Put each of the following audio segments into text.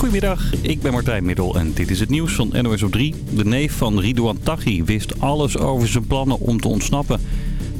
Goedemiddag, ik ben Martijn Middel en dit is het nieuws van NOS op 3. De neef van Ridouan Taghi wist alles over zijn plannen om te ontsnappen.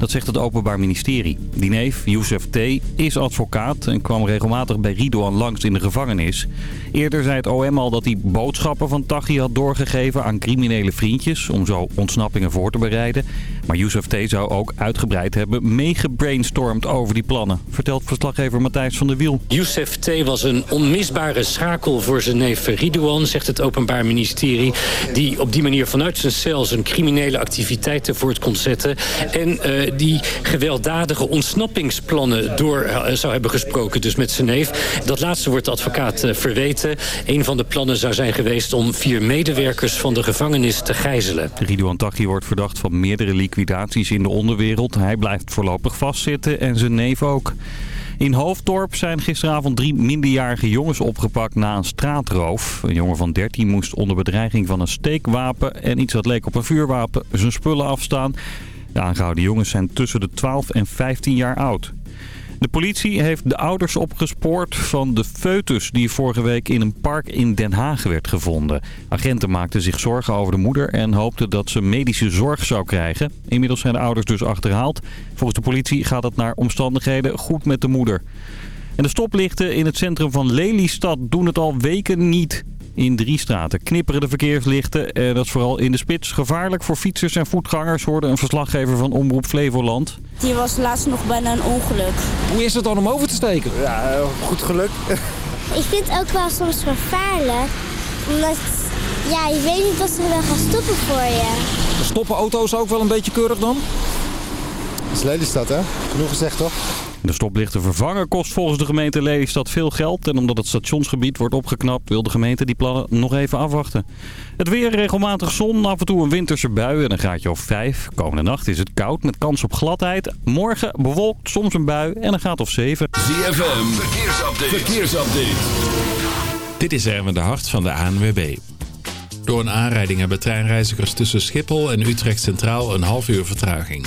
Dat zegt het Openbaar Ministerie. Die neef, Youssef T., is advocaat en kwam regelmatig bij Ridouan langs in de gevangenis. Eerder zei het OM al dat hij boodschappen van Taghi had doorgegeven aan criminele vriendjes... om zo ontsnappingen voor te bereiden. Maar Youssef T. zou ook uitgebreid hebben meegebrainstormd over die plannen... vertelt verslaggever Matthijs van der Wiel. Youssef T. was een onmisbare schakel voor zijn neef Ridouan, zegt het Openbaar Ministerie... die op die manier vanuit zijn cel zijn criminele activiteiten voort kon zetten... en uh, die gewelddadige ontsnappingsplannen door uh, zou hebben gesproken, dus met zijn neef. Dat laatste wordt de advocaat uh, verweten. Een van de plannen zou zijn geweest om vier medewerkers van de gevangenis te gijzelen. Ridouan Taghi wordt verdacht van meerdere liquidaties in de onderwereld. Hij blijft voorlopig vastzitten en zijn neef ook. In Hoofddorp zijn gisteravond drie minderjarige jongens opgepakt na een straatroof. Een jongen van 13 moest onder bedreiging van een steekwapen en iets dat leek op een vuurwapen zijn spullen afstaan. De aangehouden jongens zijn tussen de 12 en 15 jaar oud. De politie heeft de ouders opgespoord van de foetus die vorige week in een park in Den Haag werd gevonden. Agenten maakten zich zorgen over de moeder en hoopten dat ze medische zorg zou krijgen. Inmiddels zijn de ouders dus achterhaald. Volgens de politie gaat het naar omstandigheden goed met de moeder. En de stoplichten in het centrum van Lelystad doen het al weken niet. In drie straten knipperen de verkeerslichten. En dat is vooral in de spits gevaarlijk voor fietsers en voetgangers, hoorde een verslaggever van Omroep Flevoland. Die was laatst nog bijna een ongeluk. Hoe is het dan om over te steken? Ja, goed geluk. Ik vind het ook wel soms gevaarlijk. Omdat ja, je weet niet wat ze wel gaan stoppen voor je. Stoppen auto's ook wel een beetje keurig dan? Dat is Lelystad, hè? Genoeg gezegd, toch? De stoplichten vervangen kost volgens de gemeente Lelystad veel geld. En omdat het stationsgebied wordt opgeknapt wil de gemeente die plannen nog even afwachten. Het weer regelmatig zon, af en toe een winterse bui en een graadje of 5. Komende nacht is het koud met kans op gladheid. Morgen bewolkt, soms een bui en een graad of 7. ZFM, verkeersupdate. verkeersupdate. Dit is Erwin de Hart van de ANWB. Door een aanrijding hebben treinreizigers tussen Schiphol en Utrecht Centraal een half uur vertraging.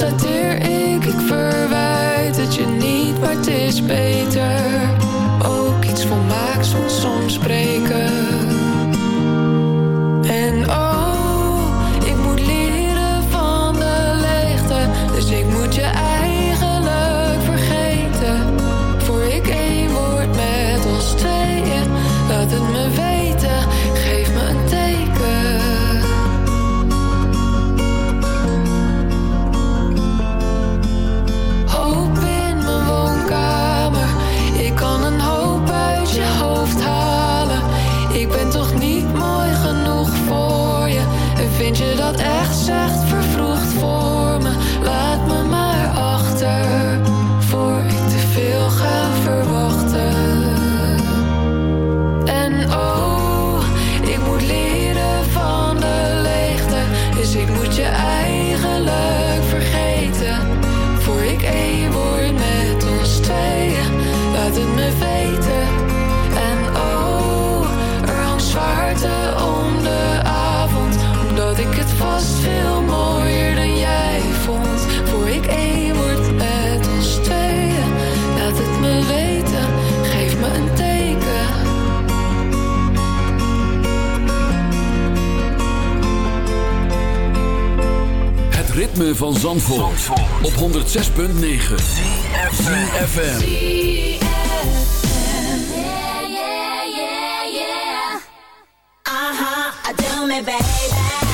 constateer ik, ik verwijt dat je niet, maar het is. ritme van Zandvoort, Zandvoort. op 106.9 CFFM Yeah, yeah, yeah, yeah. Aha, uh -huh, I do me baby.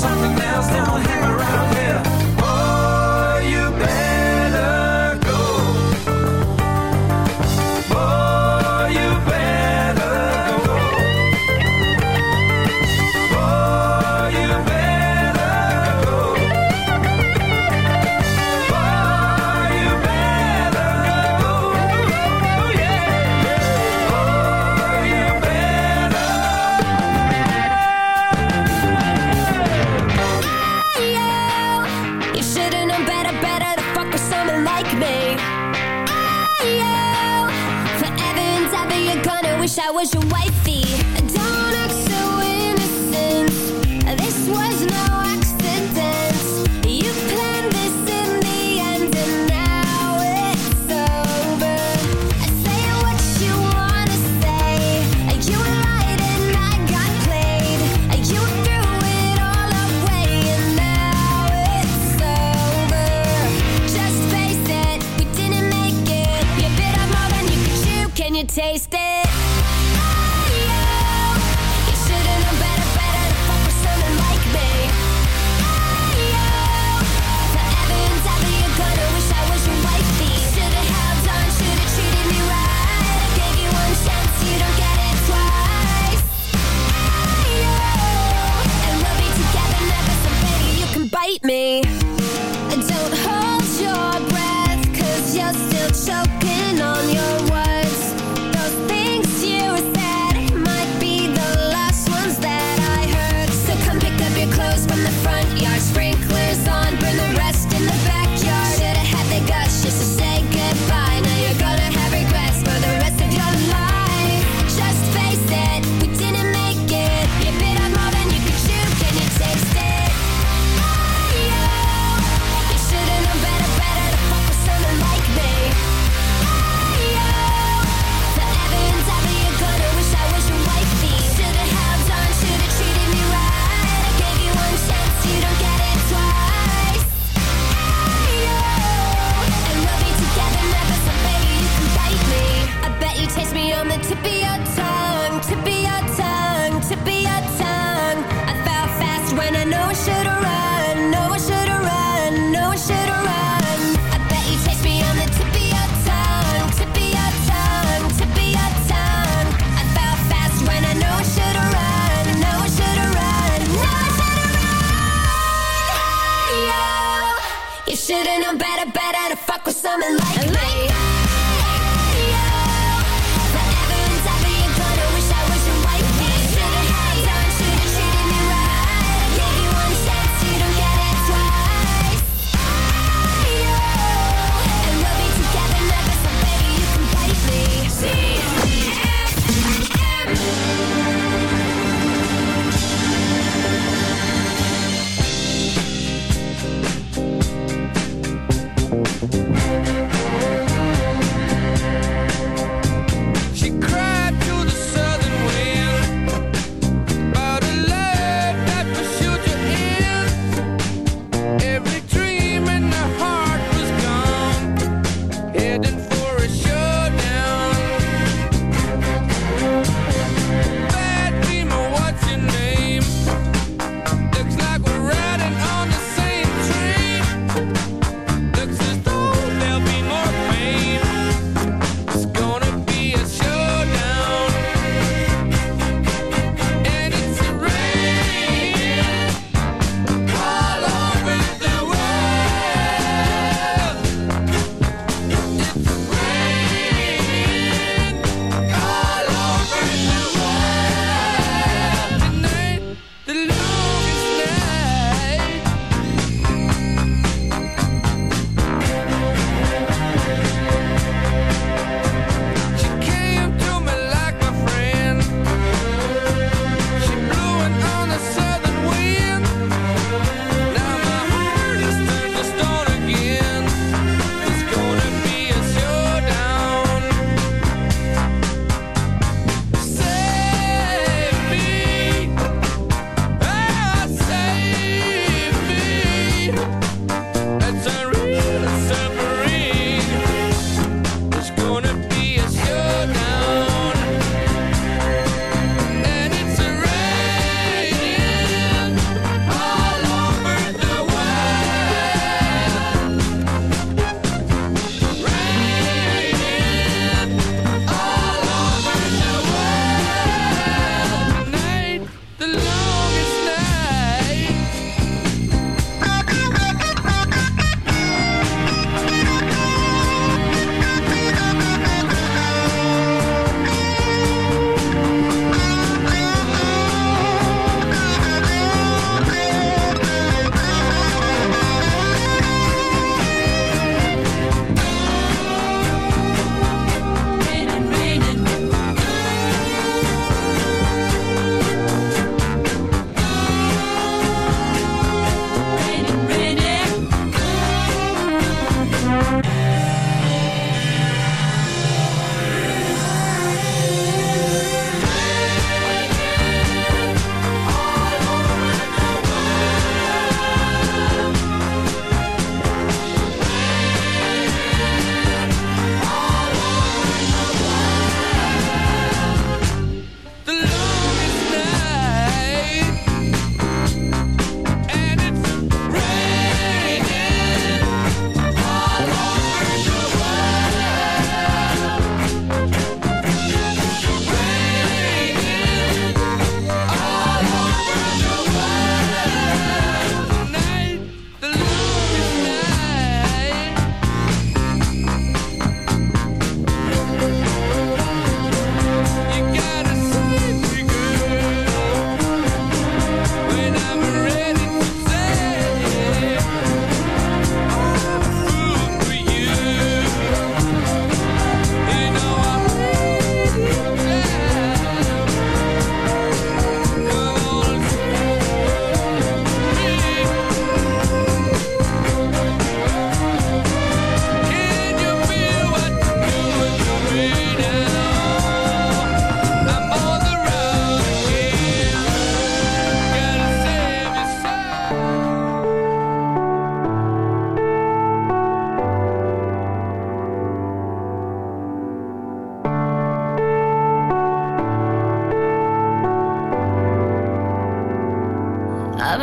Something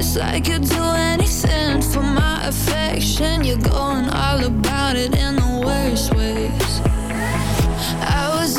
It's like you'd do anything for my affection. You're going all about it in the worst ways. I was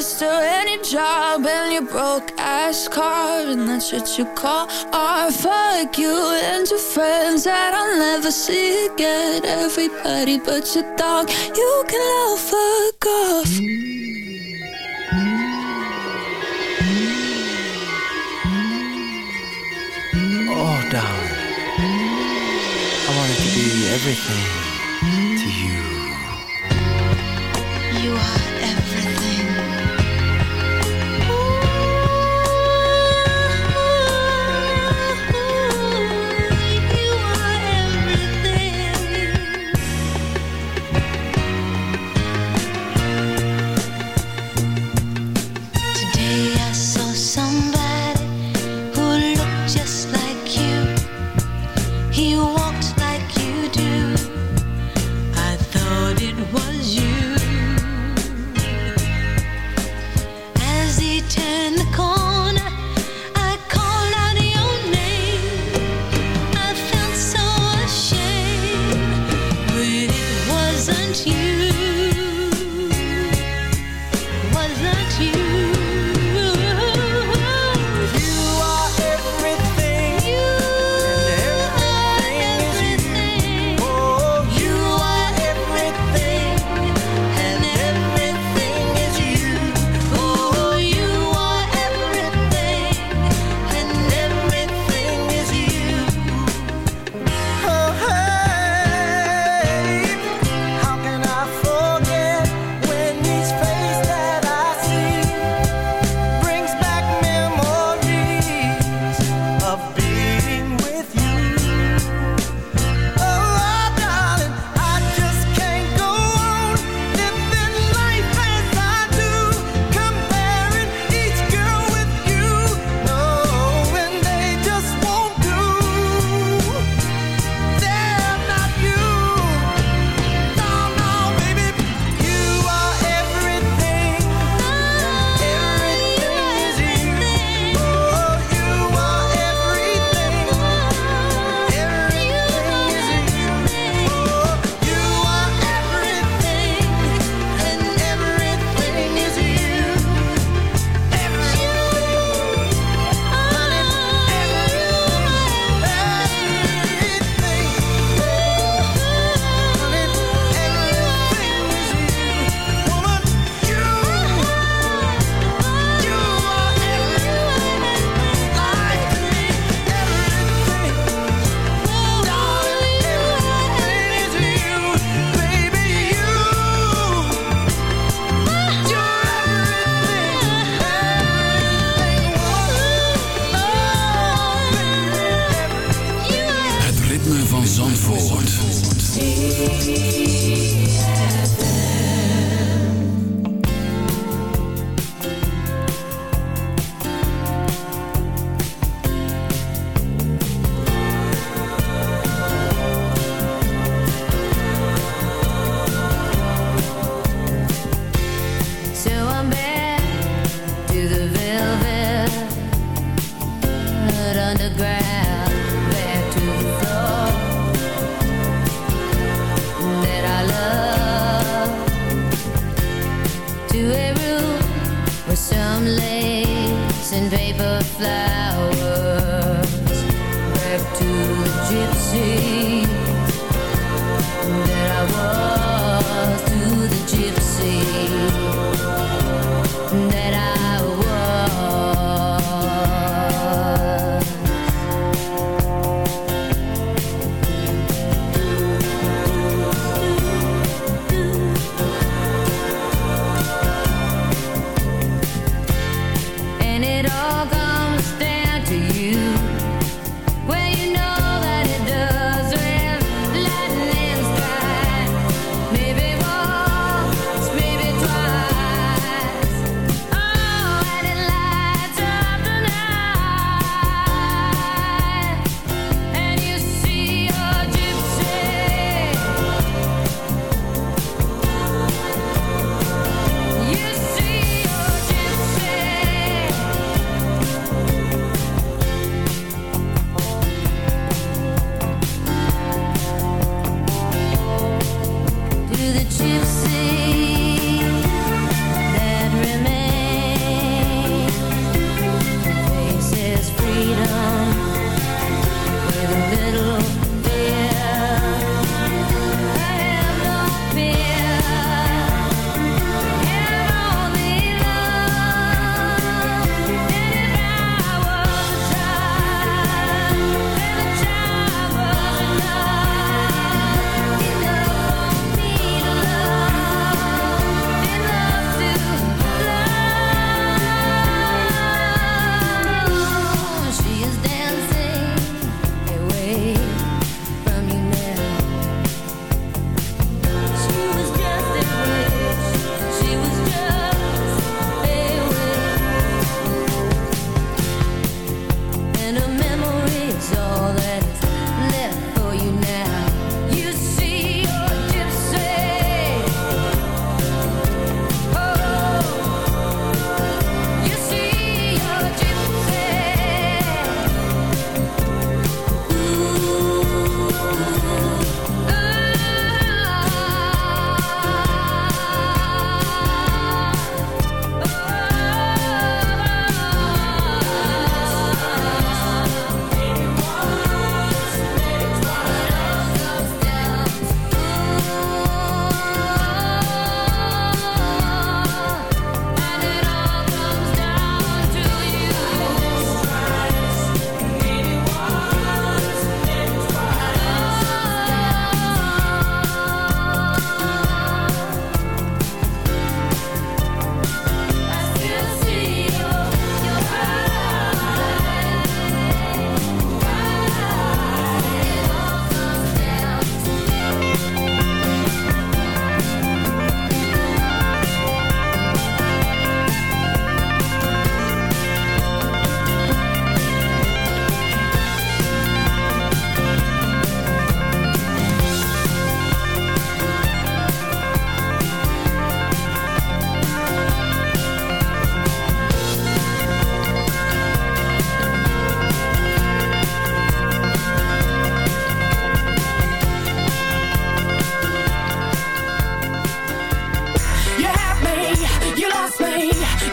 just do any job and your broke ass car and that's what you call art. Fuck you and your friends that I'll never see again. Everybody but your dog, you can all fuck off. Oh, darling, I wanted to be everything. see.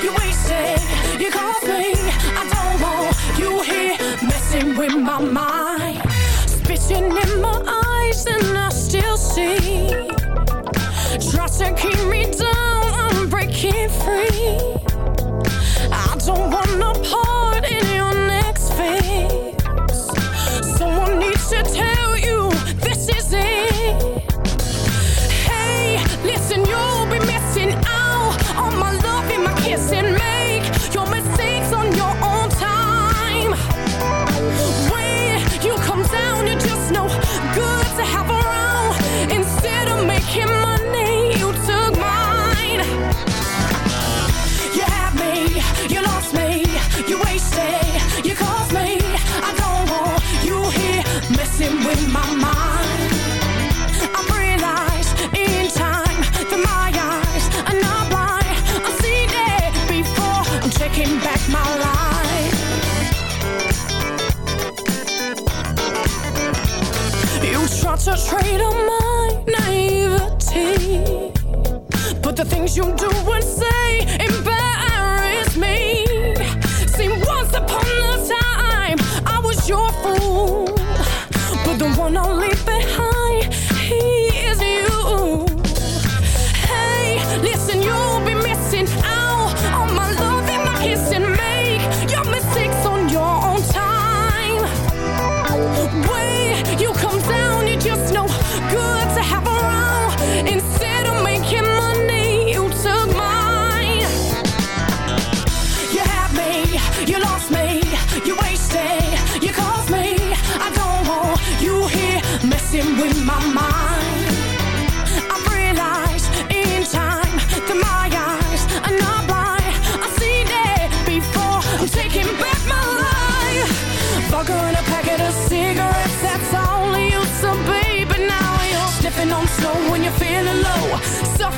You wasted, you cost me. I don't want you here messing with my mind. Spitting in my eyes and I still see. Try to keep me down, I'm breaking free. you do